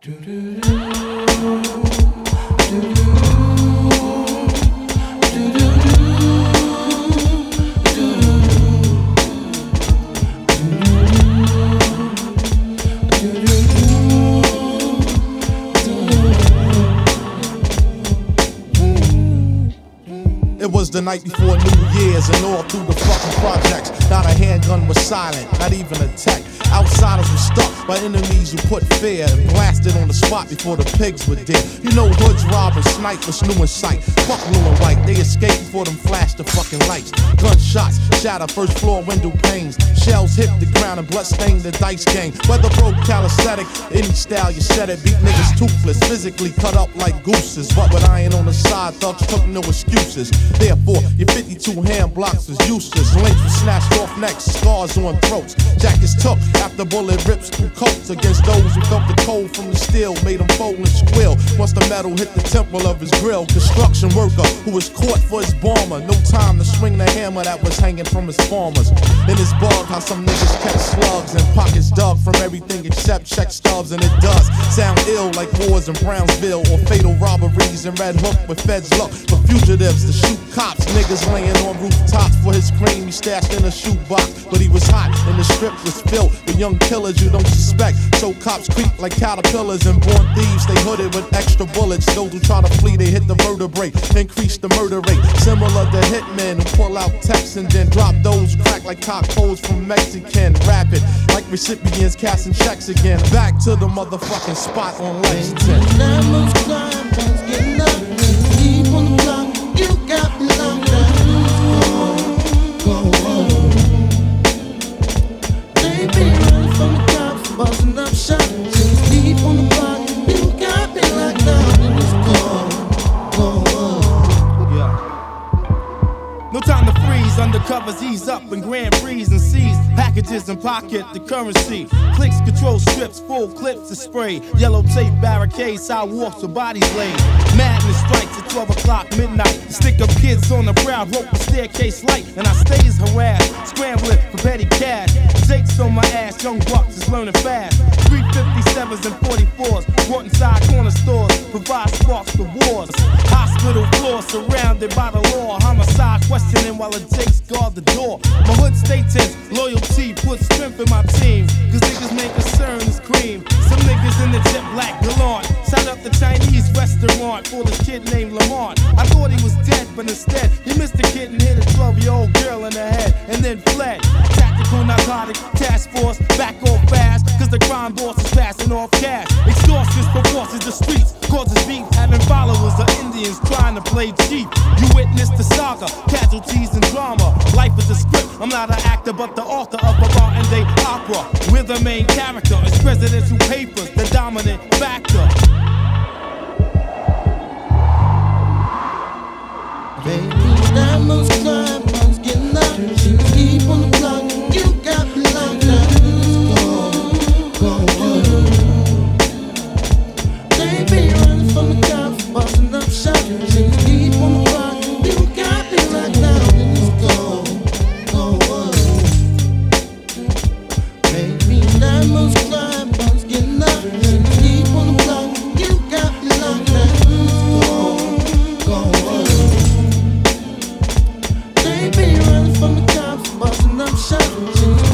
It was the night before New Year's, and all through the fucking projects, not a handgun was silent, not even a tech. Outsiders were stuck by enemies who put fear and blasted on the spot before the pigs were dead. You know, hoods rob snipers, new in sight. Fuck blue and white, they escaped before them flashed the fucking lights. Gunshots shatter first floor window panes. Shells hit the ground and blood stained the dice game. Weather broke calisthenic, any style you said it. Beat niggas toothless, physically cut up like gooses. But with iron on the side, thugs took no excuses. Therefore, your 52 hand blocks was useless. Links were snatched off necks, scars on throats. Jackets took after bullet rips through coats against those who felt the cold from the steel, made them fold and squill. Once the metal hit the temple of his grill, construction worker who was caught for his bomber. No swing the hammer that was hanging from his farmers. In his bug, how some niggas catch slugs and pockets dug from everything except check stubs, and it does sound ill like wars in Brownsville or fatal robberies in Red Hook with feds look for fugitives to shoot cops. Niggas laying on rooftops for his cream he stashed in a shoebox, but he was hot and the strip was filled with young killers you don't suspect. So cops creep like caterpillars and born thieves. They hooded with extra bullets. Those who try to flee, they hit the vertebrae, increase the murder rate. Similar to hitmen pull out texts and then drop those crack like cockholes from Mexican. Rapid like recipients casting checks again. Back to the motherfucking spot on Lexington. No time to freeze, undercovers ease up and grand freeze and seize packages and pocket the currency. Clicks, control strips, full clips of spray. Yellow tape barricades, sidewalks with bodies laid. Madness strikes at 12 o'clock midnight. Stick up kids on the ground, rope the staircase light, and I stays harassed, scrambling for petty cash. Jake's on my ass, young bucks is learning fast. 357s and 44s, brought inside corner stores, provide sparks for wars. Hospital floor surrounded by the law, homicide questioning while the Jakes guard the door. My hood stay tense, loyalty puts strength in my team. Cause niggas make concern is cream. Some niggas in the jet black Galant. Shout out the Chinese restaurant for this kid named Lamont. I thought he was dead, but instead he missed the kid and hit a 12 year old girl in the head and then fled. Tactical narcotic task force, back off fast. Cause the crime boss is passing off cash. Extortions for forces the streets, causes beef. Having followers of Indians trying to play cheap. You witness the saga, casualties and drama. Life is a script, I'm not an actor, but the author of a modern day opera. We're the main character, it's presidential papers, the dominant factor. Baby, that most crime, up. to